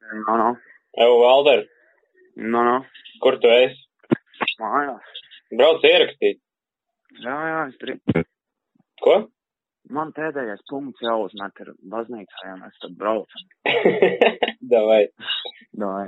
No, no. Evo, Valder, No, no. kur tu esi? Mājās. Brauc ierakstīt. Jā, jā, es gribu. Ko? Man pēdējais punkts jāuzmet ir baznīcā, ja mēs tad braucam. Davai. Davai.